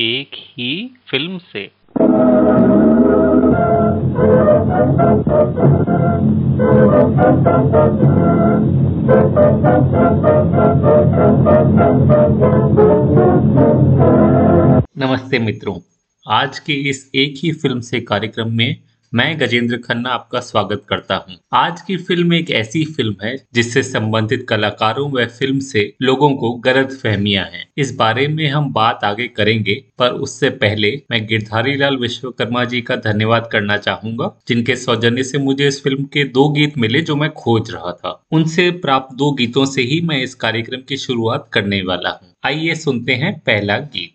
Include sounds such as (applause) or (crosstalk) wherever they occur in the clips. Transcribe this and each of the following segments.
एक ही फ़िल्म से। नमस्ते मित्रों, आज के इस एक ही फ़िल्म से कार्यक्रम में मैं गजेंद्र खन्ना आपका स्वागत करता हूँ। आज की फ़िल्म एक ऐसी फ़िल्म है जिससे संबंधित कलाकारों व फ़िल्म से लोगों को गलत फहमियाँ हैं। इस बारे में हम बात आगे करेंगे, पर उससे पहले मैं गिरधारी लाल विश्वकर्मा जी का धन्यवाद करना चाहूँगा, जिनके सौजन्य से मुझे इस फ़िल्म के दो गीत मिले जो मैं खोज रहा था। उनसे प्राप्त दो गीतों से ही मैं इस कार्यक्रम की शुरुआत करने वाला हूँ। आइए सुनते हैं पहला गीत।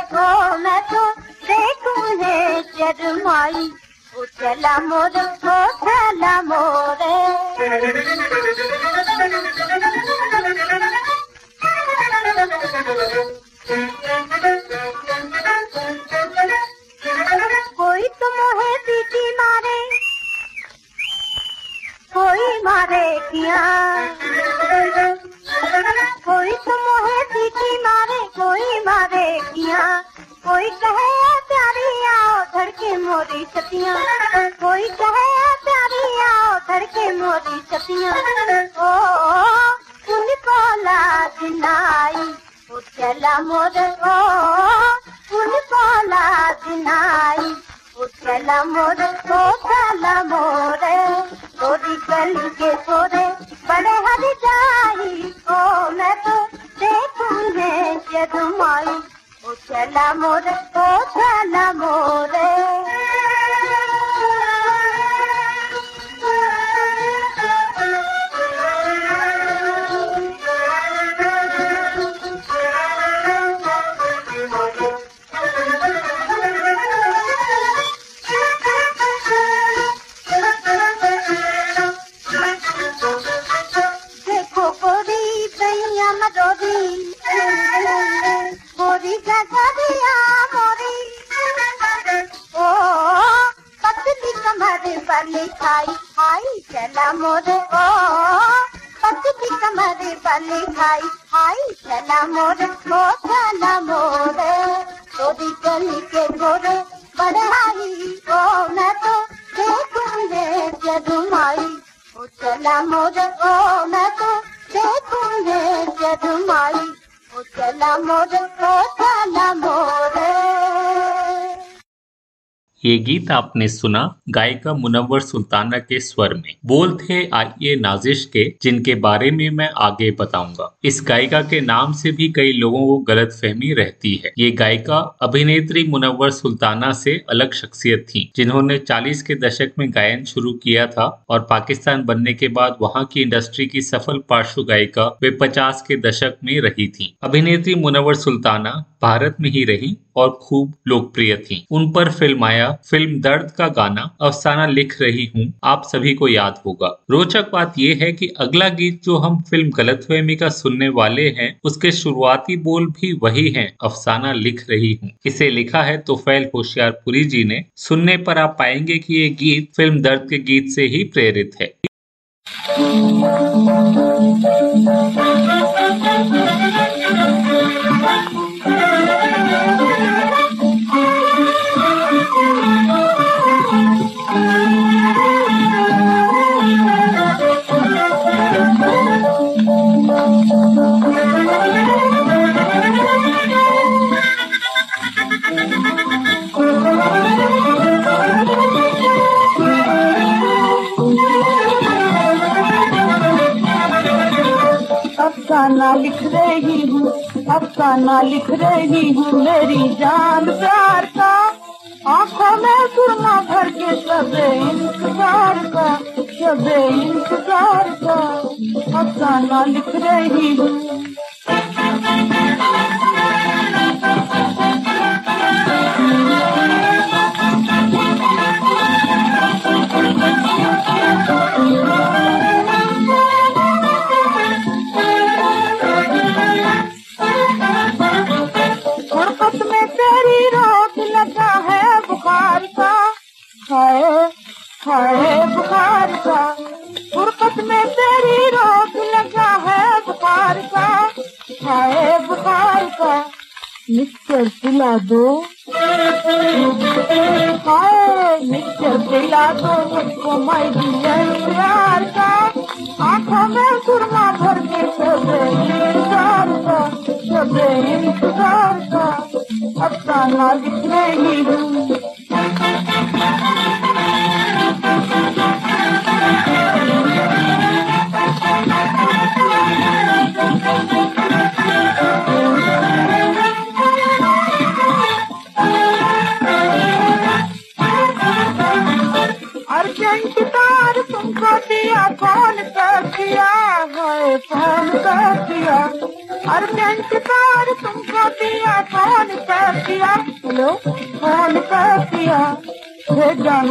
ओ चला मोरे चला मोर चला मोरे तोरी कल के सोरे बड़े हर जाई। को मैं तो देखूँगे जदमाई ओ चला मोरे मोर चला मोरे खाई खाई चला मोरे ओ पतली कमर वाली खाई खाई चला मोरे ओ चला मोरे गोरी गली ये गीत आपने सुना गायिका मुनव्वर सुल्ताना के स्वर में। बोल थे आइए नाजिश के, जिनके बारे में मैं आगे बताऊँगा। इस गायिका के नाम से भी कई लोगों को गलत फहमी रहती है। ये गायिका अभिनेत्री मुनव्वर सुल्ताना से अलग शख्सियत थी, जिन्होंने 40 के दशक में गायन शुरू किया था और पाकिस्तान बनने के बाद वहाँ की इंडस्ट्री की सफल पार्श्व गायिका वे 50 के दशक में रही थी। अभिनेत्री मुनव्वर सुल्ताना भारत में ही रही और खूब लोकप्रिय थी। उन पर फ़िल्म आया फ़िल्म दर्द का गाना, अफसाना लिख रही हूँ, आप सभी को याद होगा। रोचक बात यह है कि अगला गीत जो हम फ़िल्म गलतफहमी का सुनने वाले हैं, उसके शुरुआती बोल भी वही हैं, अफसाना लिख रही हूँ। इसे लिखा है तोफैल होशियारपुरी जी ने। सुनने पर आप पाएँगे कि ये गीत फ़िल्म दर्द के गीत से ही प्रेरित है। (laughs) Thank you. अफसाना लिख रही हूँ अफसाना लिख रही हूँ, मेरी जान प्यार का। आँखों में सुरमा भर के सबे इंतज़ार का, सबे इंतज़ार का। अफसाना लिख रही हूँ।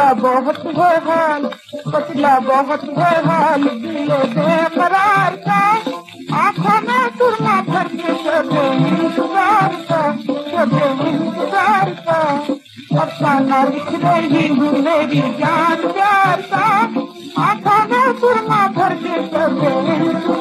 पतला बहुत है हाल पतला बहुत है हाल दिलो बेकरार का आँखों में सुरमा भर के सबे इंतज़ार का सबे इंतज़ार का अफसाना लिख रही हूँ मेरी जान प्यार का आँखों में सुरमा भर के सबे इंतज़ार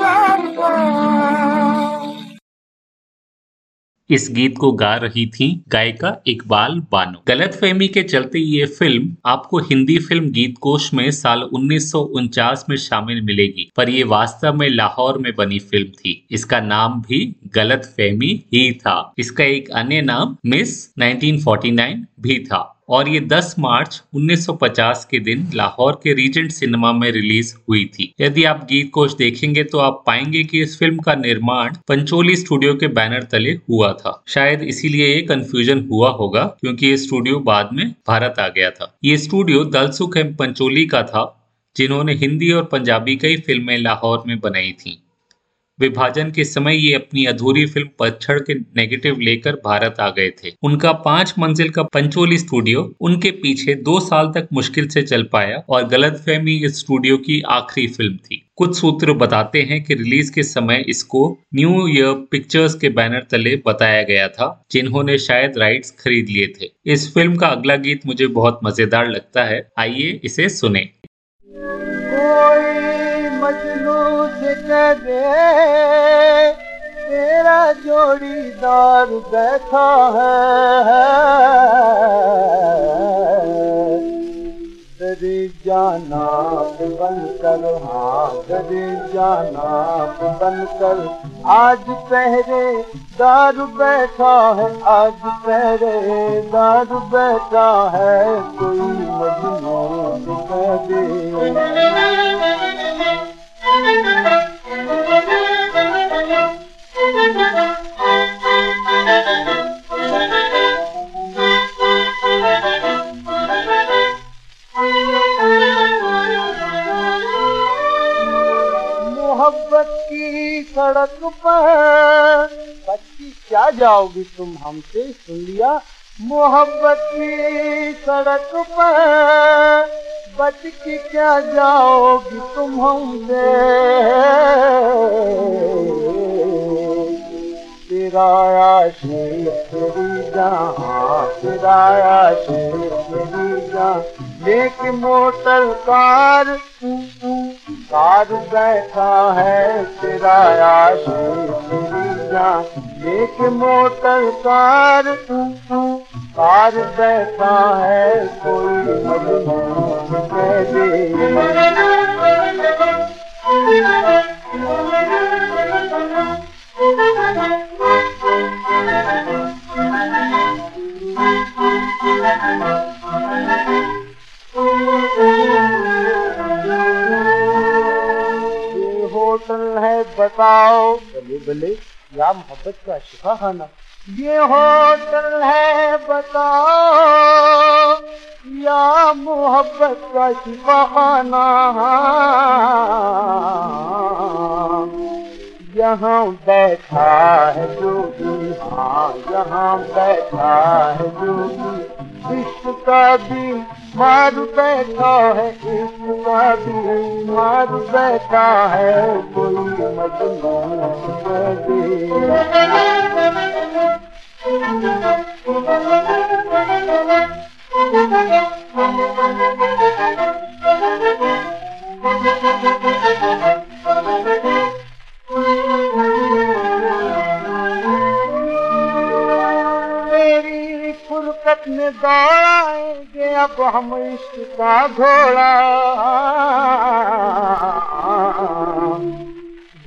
इस गीत को गा रही थी गायिका इकबाल बानो। गलत फहमी के चलते ये फ़िल्म आपको हिंदी फ़िल्म गीत कोश में साल उन्नीस सौ उनचास में शामिल मिलेगी, पर ये वास्तव में लाहौर में बनी फ़िल्म थी। इसका नाम भी गलत फहमी ही था। इसका एक अन्य नाम मिस 1949 भी था। और ये 10 मार्च 1950 के दिन लाहौर के रीजेंट सिनेमा में रिलीज़ हुई थी। यदि आप गीत कोश देखेंगे तो आप पाएँगे कि इस फ़िल्म का निर्माण पंचोली स्टूडियो के बैनर तले हुआ था। शायद इसीलिए ये कंफ्यूजन हुआ होगा क्योंकि ये स्टूडियो बाद में भारत आ गया था। ये स्टूडियो दलसुख एम पंचोली का था, जिन्होंने हिंदी और पंजाबी कई फ़िल्में लाहौर में बनाई थी। विभाजन के समय ये अपनी अधूरी फ़िल्म पतझड़ के नेगेटिव लेकर भारत आ गए थे। उनका पाँच मंजिल का पंचोली स्टूडियो उनके पीछे दो साल तक मुश्किल से चल पाया और गलत फहमी इस स्टूडियो की आखिरी फ़िल्म थी। कुछ सूत्र बताते हैं कि रिलीज़ के समय इसको न्यू ईयर पिक्चर्स के बैनर तले बताया गया था, जिन्होंने शायद राइट्स खरीद लिए थे। इस फ़िल्म का अगला गीत मुझे बहुत मज़ेदार लगता है। आइए इसे सुने। कोई दे तेरा जोड़ीदार बैठा है। दरी जाना बन कर हाँ दरी जाना बन कर आज पहरे दारू बैठा है आज पहरे दारू बैठा है कोई मजनू कह दे सड़क पर बच्ची, क्या जाओगी तुम हमसे? सुन लिया। मोहब्बत की सड़क पर बच के क्या जाओगी तुम हमसे? तेरा आशिक तेरी जहाँ लेके मोटर कार कार बैठा है तेरा आशिक तेरी जहाँ मोटर कार कार बैठा है कोई मजनू कह होटल है बताओ। भले भले या मोहब्बत का शिफा खाना। ये होटल है बताओ। या मोहब्बत का शिफा खाना। यहाँ बैठा है जो भी हाँ यहाँ बैठा है जो भी। इश्क का भी मार बैठा है, इश्क का भी मार बैठा है, कोई मजनू कह दे। फुरकत में दौड़ाएंगे अब हम इश्क का घोड़ा।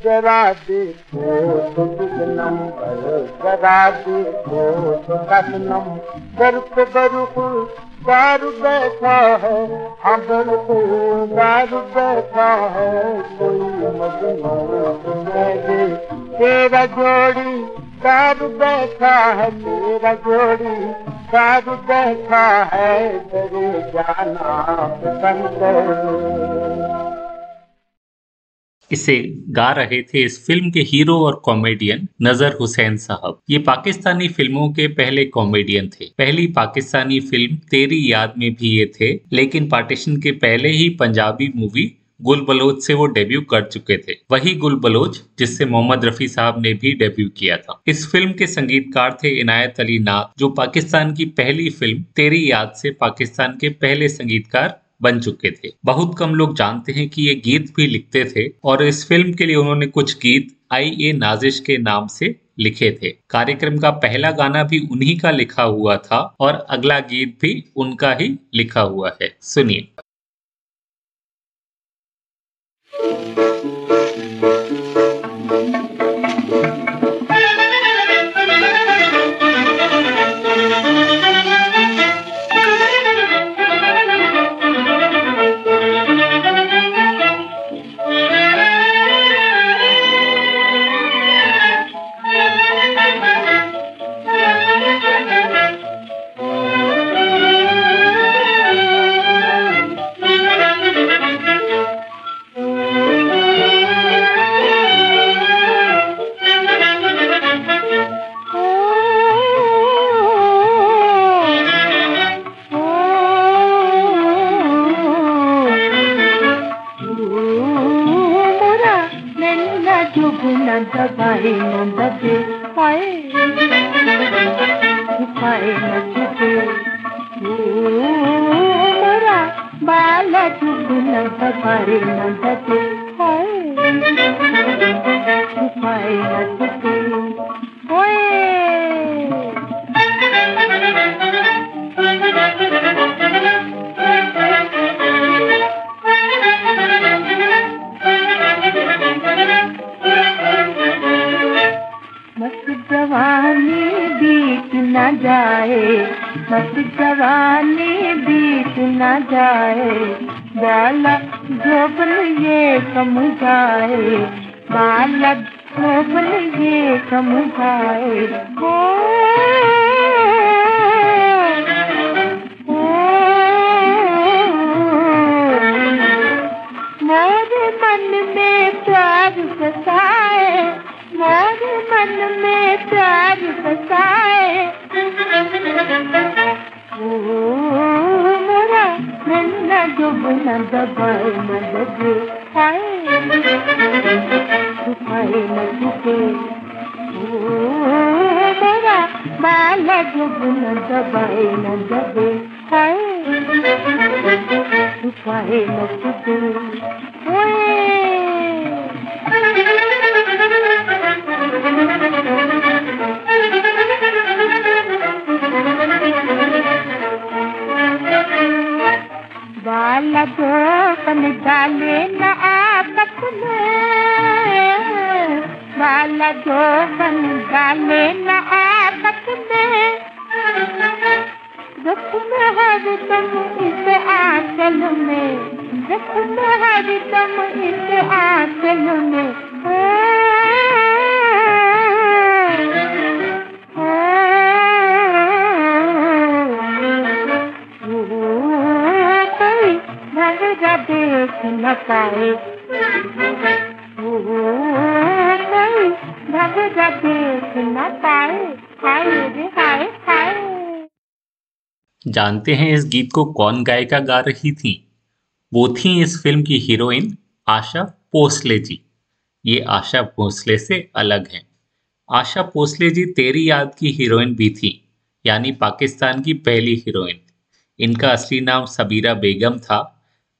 जरा देखो तो नंबर जरा देखो तो दस नंबर पे बरुकुल दारू बैठा है हाँ बिल्कुल दारू बैठा है कोई मजनू तेरा जोड़ी दारू बैठा है तेरा जोड़ी दारू बैठा है, तेरे जाना पसंद इसे गा रहे थे इस फ़िल्म के हीरो और कॉमेडियन नज़र हुसैन साहब। ये पाकिस्तानी फ़िल्मों के पहले कॉमेडियन थे। पहली पाकिस्तानी फ़िल्म तेरी याद में भी ये थे, लेकिन पार्टीशन के पहले ही पंजाबी मूवी गुल बलोच से वो डेब्यू कर चुके थे। वही गुल बलोच जिससे मोहम्मद रफी साहब ने भी डेब्यू किया था। इस फ़िल्म के संगीतकार थे इनायत अली नाथ जो पाकिस्तान की पहली फ़िल्म तेरी याद से पाकिस्तान के पहले संगीतकार बन चुके थे। बहुत कम लोग जानते हैं कि ये गीत भी लिखते थे और इस फ़िल्म के लिए उन्होंने कुछ गीत आई ए नाजिश के नाम से लिखे थे। कार्यक्रम का पहला गाना भी उन्हीं का लिखा हुआ था और अगला गीत भी उनका ही लिखा हुआ है। सुनिए। Thank you. मत जवानी बीत न जाए मत जवानी बीत न जाए बाला जोबन ये कम जाए बाला जोबन ये कम जाए ओ, मन में प्यार मन में प्यार बसाए। मोरा नन्ना जुबना दबाए न लगे हाय छुपाए न छुपे मोरा, बाला जुबना दबाए न लगे हाय छुपाए न छुपे बाला जानते हैं इस गीत को कौन गायिका गा रही थी? वो थी इस फ़िल्म की हीरोइन आशा पोसले जी। ये आशा भोसले से अलग हैं। आशा पोसले जी तेरी याद की हीरोइन भी थी, यानी पाकिस्तान की पहली हीरोइन। इनका असली नाम सबीरा बेगम था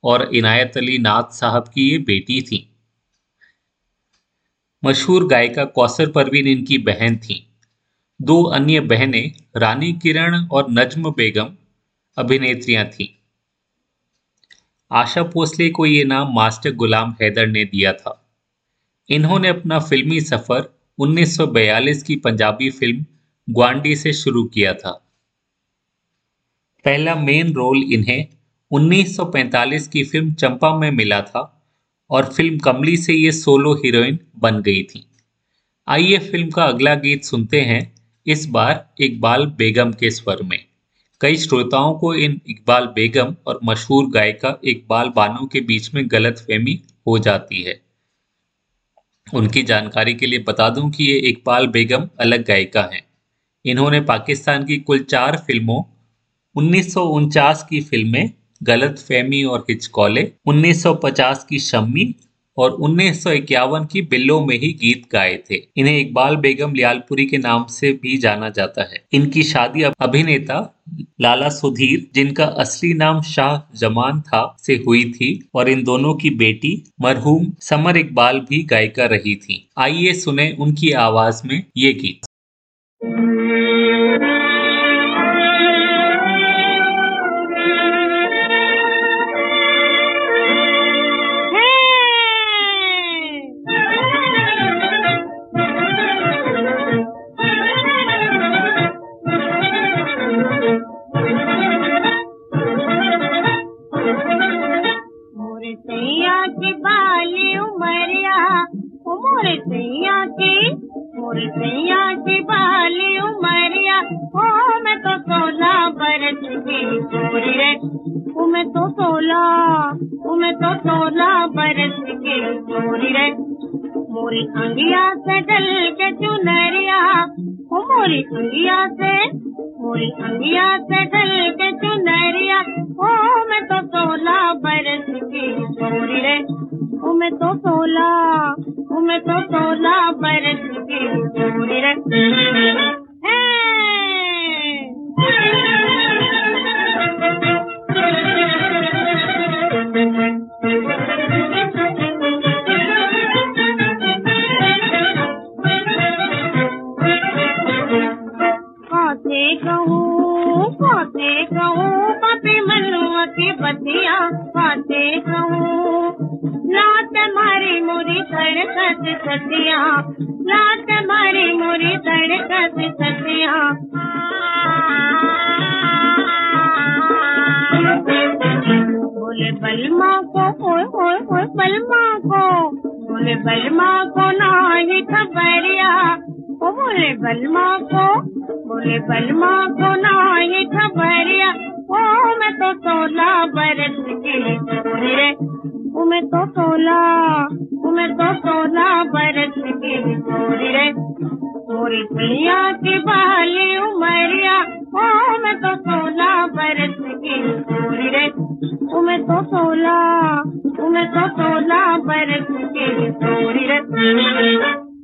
और इनायत अली नाथ साहब की ये बेटी थी। मशहूर गायिका कौसर परवीन इनकी बहन थी। दो अन्य बहनें, रानी किरण और नज्म बेगम अभिनेत्रियाँ थीं। आशा भोसले को ये नाम मास्टर गुलाम हैदर ने दिया था। इन्होंने अपना फिल्मी सफ़र 1942 की पंजाबी फ़िल्म ग्वांडी से शुरू किया था। पहला मेन रोल इन्हें 1945 की फ़िल्म चंपा में मिला था और फ़िल्म कमली से ये सोलो हीरोइन बन गई थी। आइए फ़िल्म का अगला गीत सुनते हैं, इस बार इकबाल बेगम के स्वर में। कई श्रोताओं को इन इकबाल बेगम और मशहूर गायिका इकबाल बानो के बीच में गलत फहमी हो जाती है। उनकी जानकारी के लिए बता दूँ कि ये इकबाल बेगम अलग गायिका हैं। इन्होंने पाकिस्तान की कुल चार फ़िल्मों, उन्नीस सौ उनचास की फ़िल्में, गलत फहमी और हिचकौले 1950 की शम्मी और उन्नीस सौ इक्यावन की बिल्लो में ही गीत गाए थे। इन्हें इकबाल बेगम लियालपुरी के नाम से भी जाना जाता है। इनकी शादी अभिनेता लाला सुधीर, जिनका असली नाम शाह जमान था, से हुई थी और इन दोनों की बेटी मरहूम समर इकबाल भी गायिका रही थी। आइए सुने उनकी आवाज़ में ये गीत। मोर सैया के मोर सैया के बाली उमरिया ओ मैं तो सोलह बरस की चोर रे ओ मैं तो सोला ओ मैं तो सोलह तो बरस की चोर मोरी अंगिया रात मारे मोरे तड़कत सतिया बोले, बलमा को, ओए ओए ओए, बलमा को। बोले, बलमा को ना ही खबरिया। ओ बोले बलमा को, बोले बलमा को ना ये। खबरिया ओ, मैं तो सोलह बरस के रे ओ, मैं तो सोला, ओ, मैं तो सोलह बरस के रे मोरी पिया के बाली उमरिया ओ, मैं तो सोलह बरस के छोरी रे ओ, मैं तो सोलह ओ, मैं तो सोलह बरस के छोरी रे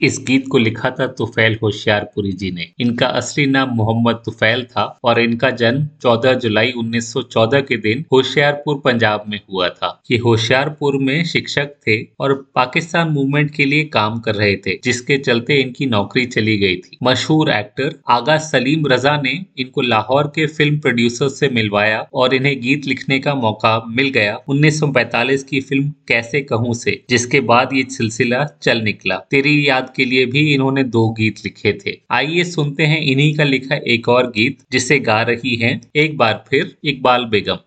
इस गीत को लिखा था तुफैल होशियारपुरी जी ने। इनका असली नाम मोहम्मद तुफैल था और इनका जन्म 14 जुलाई 1914 के दिन होशियारपुर, पंजाब में हुआ था। ये होशियारपुर में शिक्षक थे और पाकिस्तान मूवमेंट के लिए काम कर रहे थे, जिसके चलते इनकी नौकरी चली गई थी। मशहूर एक्टर आगा सलीम रजा ने इनको लाहौर के फ़िल्म प्रोड्यूसर से मिलवाया और इन्हें गीत लिखने का मौका मिल गया 1945 की फ़िल्म कैसे कहूँ से, जिसके बाद ये सिलसिला चल निकला। तेरी याद के लिए भी इन्होंने दो गीत लिखे थे। आइए सुनते हैं इन्हीं का लिखा एक और गीत जिसे गा रही हैं एक बार फिर इकबाल बेगम।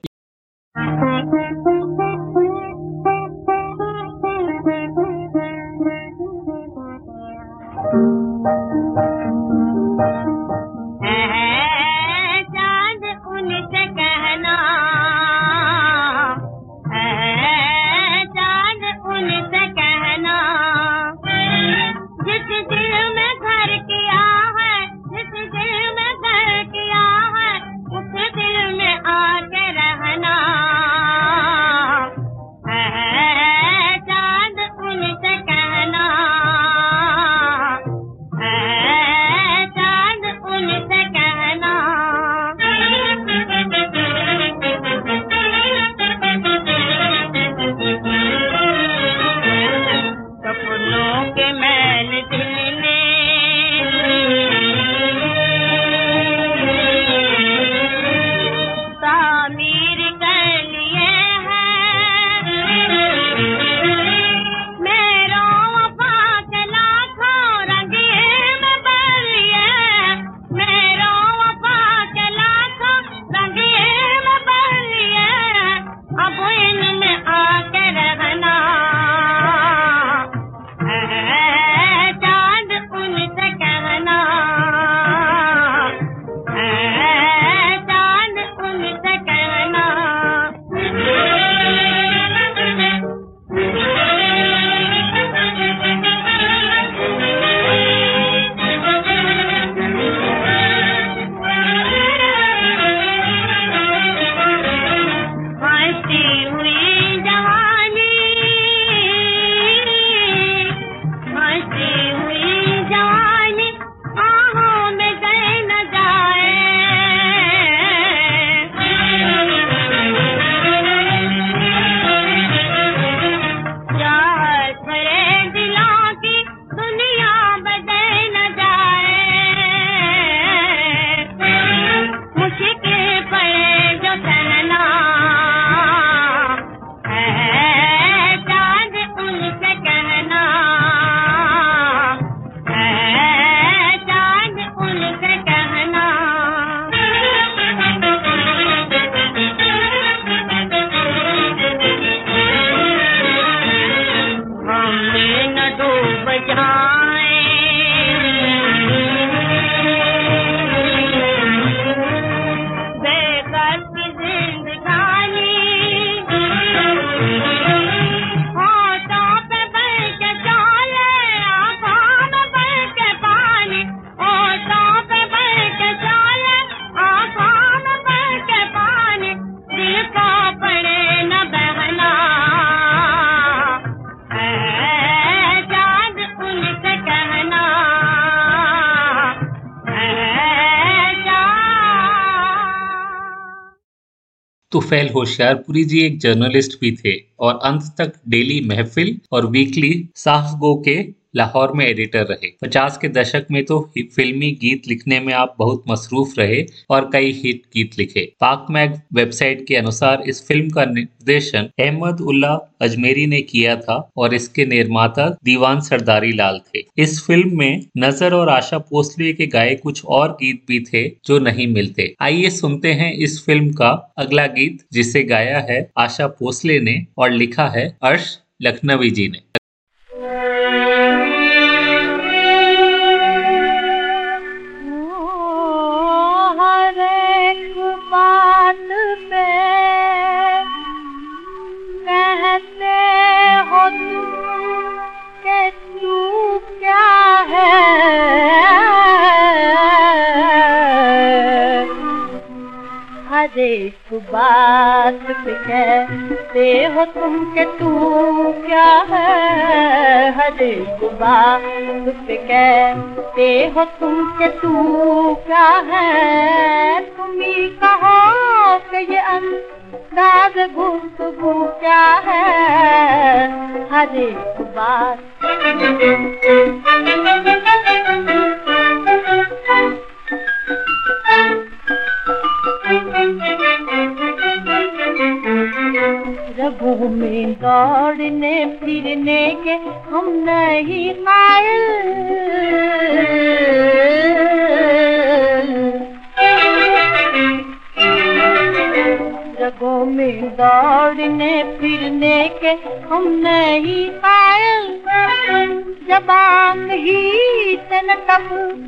क्या तुफैल होशियारपुरी जी एक जर्नलिस्ट भी थे और अंत तक डेली महफिल और वीकली साफ़ गो के लाहौर में एडिटर रहे। पचास के दशक में तो फिल्मी गीत लिखने में आप बहुत मसरूफ रहे और कई हिट गीत लिखे। पाक मैग वेबसाइट के अनुसार इस फ़िल्म का निर्देशन अहमद उल्ला अजमेरी ने किया था और इसके निर्माता दीवान सरदारी लाल थे। इस फ़िल्म में नज़र और आशा भोसले के गाए कुछ और गीत भी थे जो नहीं मिलते। आइए सुनते हैं इस फ़िल्म का अगला गीत जिसे गाया है आशा भोसले ने और लिखा है अर्श लखनवी जी ने। एक बात कहते हो तुम के तू क्या है? हर एक बात कहते हो तुम के तू क्या है? तुम ही कहो कि ये अंदाज गुफ्तगू क्या है? हर एक बात में दौड़ने फिरने के हम नहीं कायल रगों में दौड़ने फिरने के हम नहीं कायल जबान ही तन तब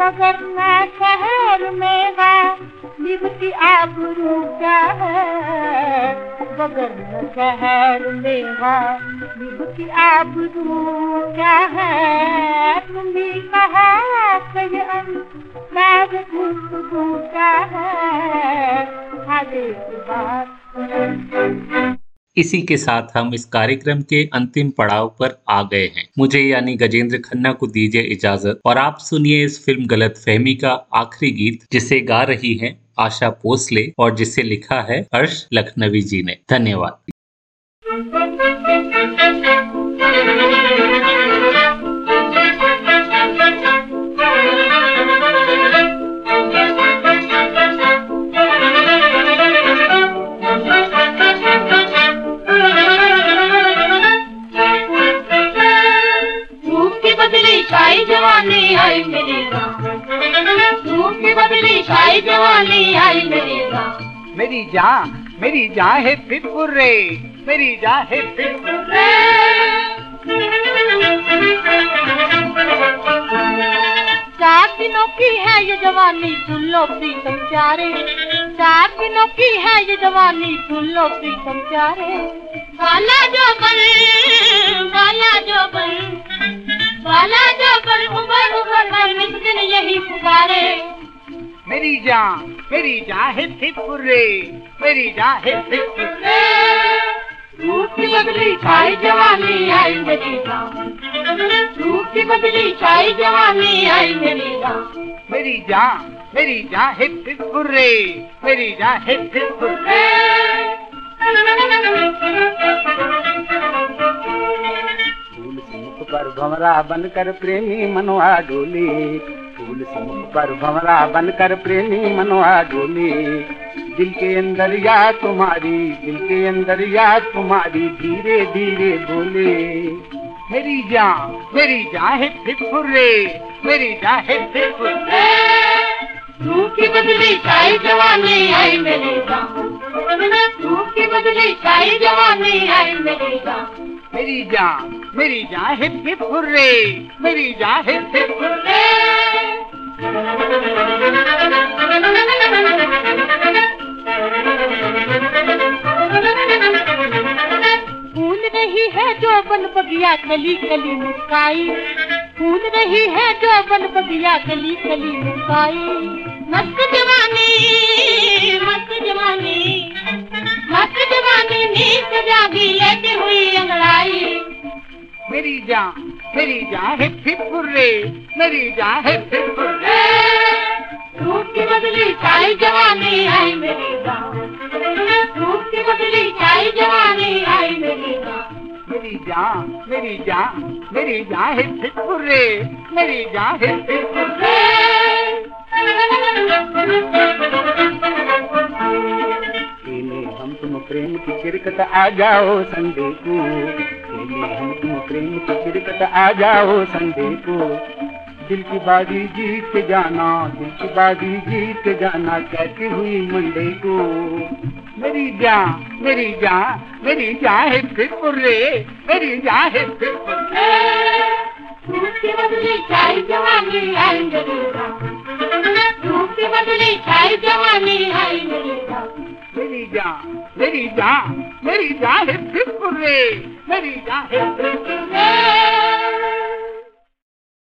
मगर मैं शहर में गा निभती आबरू क्या है। मगर मैं शहर में गा निभती आबरू क्या है। तुम्ही कहा कि ये अंदाज गुफ्तगू क्या है हर एक बात इसी के साथ हम इस कार्यक्रम के अंतिम पड़ाव पर आ गए हैं। मुझे यानी गजेंद्र खन्ना को दीजिए इजाज़त और आप सुनिए इस फ़िल्म गलत फहमी का आखिरी गीत, जिसे गा रही हैं आशा पोसले और जिसे लिखा है हर्ष लखनवी जी ने। धन्यवाद। जवानी आई मेरी धूप की बदली छाई जवानी आई मेरी मेरी जान मेरी जान है फिटपुर रे। मेरी जान है फिटपुर चार दिनों की है ये जवानी सुन लो प्रीतम प्यारे। चार दिनों की है ये जवानी सुन लो प्रीतम प्यारे। काला जो बन काला जो बन काला जो बन उबर उबर कर नित दिन यही पुकारे। मेरी जान मेरी जान है फिटपुर रे मेरी जान है फिटपुर धूप की बदली छाई जवानी आई मेरी गाँव धूप की बदली छाई जवानी आई मेरी गाँव मेरी जान मेरी जान है फिटपुर रे मेरी जान है फिटपुर रे पर भंवरा बनकर प्रेमी मनवा डोली। फूल सिमुख पर भंवरा बनकर प्रेमी मनवा डोली। दिल के अंदर या तुम्हारी दिल के अंदर या तुम्हारी धीरे धीरे बोले। मेरी जान मेरी जान है फिटपुर रे मेरी जान है फिटपुर रे धूप की बदली छाई जवानी आई मेरी गाँव धूप की बदली छाई जवानी आई मेरी गाँव मेरी जान मेरी जान है फिटपुर रे मेरी जान है फिटपुर रे Thank you. बगिया गली गली मुस्काई कूद रही है जो बन बगिया गली गली मुस्काई मस्त जवानी मस्त जवानी मस्त जवानी नींद जागी लेती हुई अंगड़ाई। मेरी जान मेरी जान हिप हिप हुर्रे मेरी जान हिप हिप हुर्रे रूप की बदली चाई जवानी आई मेरी जान। रूप की बदली चाई जवानी आई मेरी जान। मेरी जान मेरी जान मेरी जान हिप हिप हुर्रे मेरी हिप हिप हुर्रे हम तुम प्रेम की चिरकत आ जाओ संडे दिल की बाजी जीत के जाना दिल की बाजी जीत के जाना कहती हुई मुंडे को मेरी जा मेरी जा मेरी जा है फिर पुरे मेरी जा है फिर मेरी जा मेरी जा मेरी जान है फिर रे। मेरी जान है